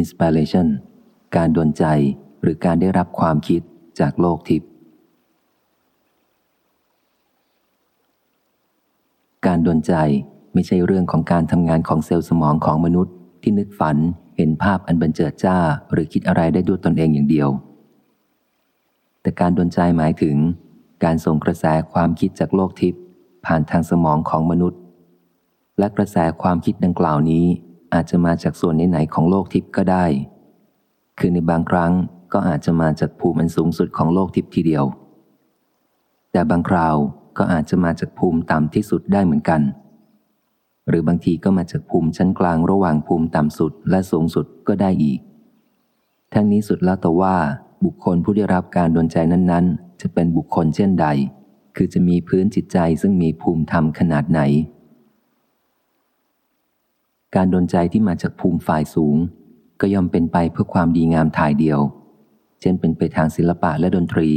inspiration การดนใจหรือการได้รับความคิดจากโลกทิพย์การดนใจไม่ใช่เรื่องของการทำงานของเซลล์สมองของมนุษย์ ที่นึกฝันเห็นภาพอันบันเจิดจ้า หรือคิดอะไรได้ด้วยตนเองอย่างเดียว แต่การดนใจหมายถึง การส่งกระแสความคิดจากโลกทิพย์ผ่านทางสมองของมนุษย์ และกระแสความคิดดังกล่าวนี้ อาจจะมาจากส่วนไหนๆของโลกทิพย์ก็ได้ คือในบางครั้งก็อาจจะมาจากภูมิอันสูงสุดของโลกทิพย์ทีเดียว แต่บางคราวก็อาจจะมาจากภูมิต่ำที่สุดได้เหมือนกัน หรือบางทีก็มาจากภูมิชั้นกลางระหว่างภูมิต่ำสุดและสูงสุดก็ได้อีก ทั้งนี้สุดแล้วแต่ว่าบุคคลผู้ได้รับการดนใจนั้น ๆ จะเป็นบุคคลเช่นใด คือจะมีพื้นจิตใจซึ่งมีภูมิธรรมขนาดไหน การดนใจที่มาจากภูมิฝ่ายสูง ก็ย่อมเป็นไปเพื่อความดีงามถ่ายเดียว เช่นเป็นไปทางศิลปะและดนตรี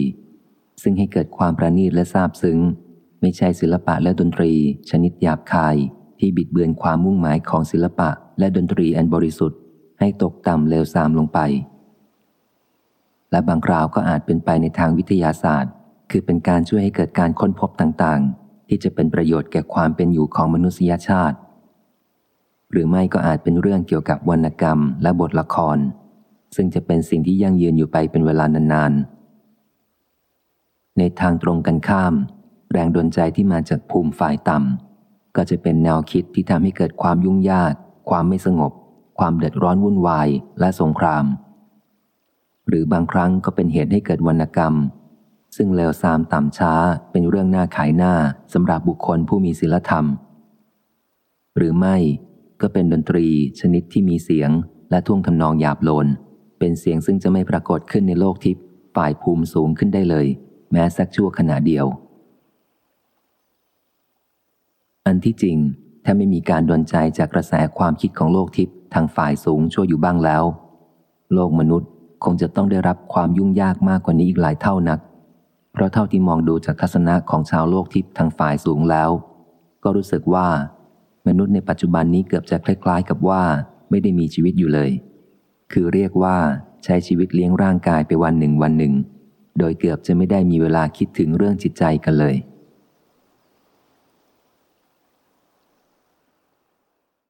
ซึ่งให้เกิดความประณีตและซาบซึ้ง ไม่ใช่ศิลปะและดนตรี ชนิดหยาบคาย ที่บิดเบือนความมุ่งหมายของศิลปะและดนตรีอันบริสุทธิ์ ให้ตกต่ำเลวทรามลงไป และบางคราวก็อาจเป็นไปในทางวิทยาศาสตร์ คือเป็นการช่วยให้เกิดการค้นพบต่างๆ ที่จะเป็นประโยชน์แก่ความเป็นอยู่ของมนุษยชาติ หรือไม่ก็อาจเป็นเรื่องเกี่ยวกับวรรณกรรมและบทละคร ซึ่งจะเป็นสิ่งที่ยั่งยืนอยู่ไปเป็นเวลานานๆ ในทางตรงกันข้าม แรงดลใจที่มาจากภูมิฝ่ายต่ำก็จะเป็นแนวคิดที่ทำให้เกิดความยุ่งยาก ความไม่สงบ ความเดือดร้อนวุ่นวายและสงคราม หรือบางครั้งก็เป็นเหตุให้เกิดวรรณกรรม ซึ่งเลวทรามต่ำช้า เป็นเรื่องหน้าขายหน้าสำหรับบุคคลผู้มีศีลธรรม หรือไม่ ก็เป็นดนตรีชนิดที่มีเสียงและท่วงทำนองหยาบโลน เป็นเสียงซึ่งจะไม่ปรากฏขึ้นในโลกทิพย์ฝ่ายภูมิสูงขึ้นได้เลย แม้สักชั่วขณะเดียว อันที่จริง ถ้าไม่มีการดนใจจากกระแสความคิดของโลกทิพย์ทางฝ่ายสูงช่วยอยู่บ้างแล้ว โลกมนุษย์คงจะต้องได้รับความยุ่งยากมากกว่านี้อีกหลายเท่านัก เพราะเท่าที่มองดูจากทัศนะของชาวโลกทิพย์ทางฝ่ายสูงแล้ว ก็รู้สึกว่า มนุษย์ในปัจจุบันนี้เกือบจะคล้ายๆ กับว่าไม่ได้มีชีวิตอยู่เลย คือเรียกว่าใช้ชีวิตเลี้ยงร่างกายไปวันหนึ่งวันหนึ่ง โดยเกือบจะไม่ได้มีเวลาคิดถึงเรื่องจิตใจกันเลย